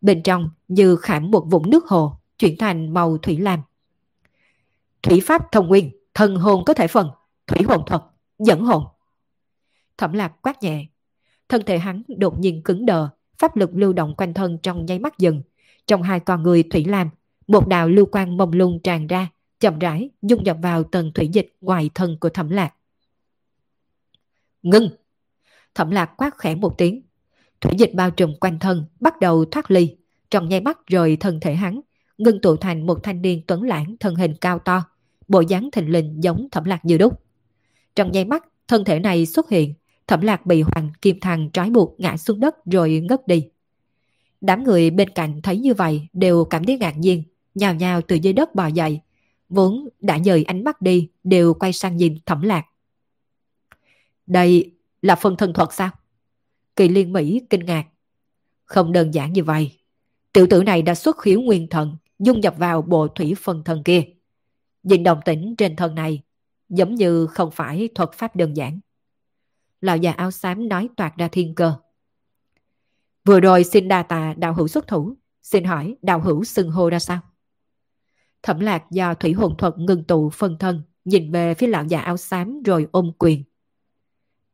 [SPEAKER 1] Bên trong như khảm một vũng nước hồ, chuyển thành màu thủy lam. Thủy pháp thông nguyên, thần hồn có thể phần, thủy hồn thuật, dẫn hồn. Thẩm lạc quát nhẹ. Thân thể hắn đột nhiên cứng đờ, pháp lực lưu động quanh thân trong nháy mắt dừng. Trong hai con người thủy lam, một đạo lưu quang mông lung tràn ra, chậm rãi dung nhập vào tầng thủy dịch ngoài thân của thẩm lạc. Ngưng! Thẩm lạc quát khẽ một tiếng. Thủy dịch bao trùm quanh thân, bắt đầu thoát ly. Trong nháy mắt rời thân thể hắn, ngưng tụ thành một thanh niên tuấn lãng thân hình cao to, bộ dáng thình lình giống thẩm lạc như đúc. Trong nháy mắt, thân thể này xuất hiện, thẩm lạc bị hoàng kim thằng trói buộc ngã xuống đất rồi ngất đi. Đám người bên cạnh thấy như vậy đều cảm thấy ngạc nhiên, nhào nhào từ dưới đất bò dậy. Vốn đã dời ánh mắt đi đều quay sang nhìn thẩm lạc. Đây là phân thân thuật sao? Kỳ liên Mỹ kinh ngạc. Không đơn giản như vậy. Tiểu tử này đã xuất khiếu nguyên thần, dung nhập vào bộ thủy phân thân kia. Nhìn đồng tĩnh trên thân này, giống như không phải thuật pháp đơn giản. Lão già áo xám nói toạt ra thiên cơ. Vừa rồi xin đa tà đạo hữu xuất thủ, xin hỏi đạo hữu xưng hô ra sao? Thẩm lạc do thủy hồn thuật ngừng tụ phân thân, nhìn về phía lão già áo xám rồi ôm quyền.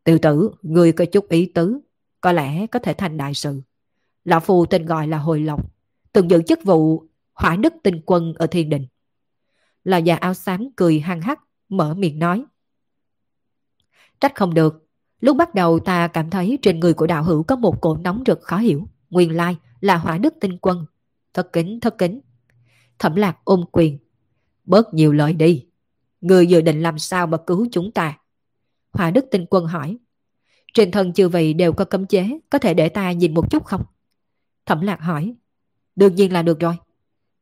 [SPEAKER 1] Tiểu tử, người có chút ý tứ, có lẽ có thể thành đại sự. Lão Phu tên gọi là Hồi Lộc, từng giữ chức vụ hỏa đức tinh quân ở thiên đình. Lão già áo xám cười hăng hắc, mở miệng nói. Trách không được, lúc bắt đầu ta cảm thấy trên người của đạo hữu có một cổ nóng rực khó hiểu. Nguyên lai là hỏa đức tinh quân. Thật kính, thật kính. Thẩm lạc ôm quyền. Bớt nhiều lời đi. Người dự định làm sao mà cứu chúng ta? Hòa đức tinh quân hỏi. Trên thân chư vị đều có cấm chế, có thể để ta nhìn một chút không? Thẩm lạc hỏi. Đương nhiên là được rồi.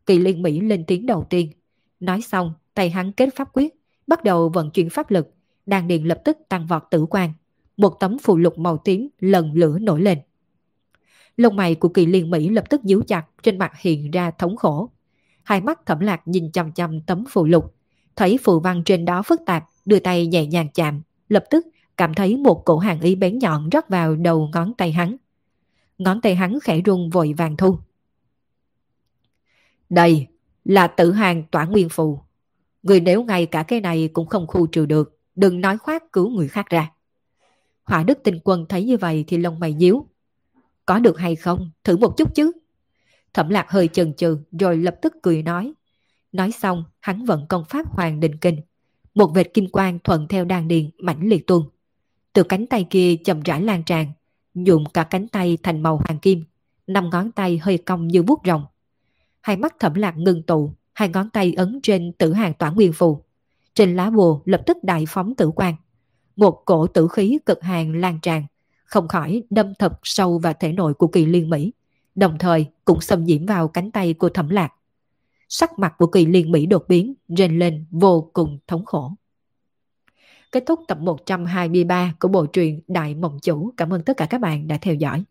[SPEAKER 1] Kỳ liên Mỹ lên tiếng đầu tiên. Nói xong, tay hắn kết pháp quyết, bắt đầu vận chuyển pháp lực, đàn điện lập tức tăng vọt tử quan. Một tấm phù lục màu tím lần lửa nổi lên. Lông mày của kỳ liên Mỹ lập tức díu chặt, trên mặt hiện ra thống khổ. Hai mắt thẩm lạc nhìn chăm chăm tấm phù lục, thấy phù văn trên đó phức tạp, đưa tay nhẹ nhàng chạm, lập tức cảm thấy một cổ hàng ý bén nhọn rót vào đầu ngón tay hắn. Ngón tay hắn khẽ rung vội vàng thu. Đây là tử hàng tỏa nguyên phù. Người nếu ngay cả cái này cũng không khu trừ được, đừng nói khoác cứu người khác ra. Hỏa đức tinh quân thấy như vậy thì lông mày nhíu. Có được hay không? Thử một chút chứ. Thẩm lạc hơi chần chừ rồi lập tức cười nói. Nói xong, hắn vận công pháp hoàng đình kinh. Một vệt kim quang thuận theo đàn điền mãnh liệt tuôn. Từ cánh tay kia chậm rãi lan tràn, nhuộm cả cánh tay thành màu hoàng kim, năm ngón tay hơi cong như bút rồng. Hai mắt thẩm lạc ngưng tụ, hai ngón tay ấn trên tử hàng tỏa nguyên phù. Trên lá bùa lập tức đại phóng tử quang. Một cổ tử khí cực hàng lan tràn, không khỏi đâm thập sâu vào thể nội của kỳ liên Mỹ, đồng thời cũng xâm nhiễm vào cánh tay của thẩm lạc. Sắc mặt của kỳ liên Mỹ đột biến, rên lên vô cùng thống khổ. Kết thúc tập 123 của bộ truyện Đại Mộng Chủ. Cảm ơn tất cả các bạn đã theo dõi.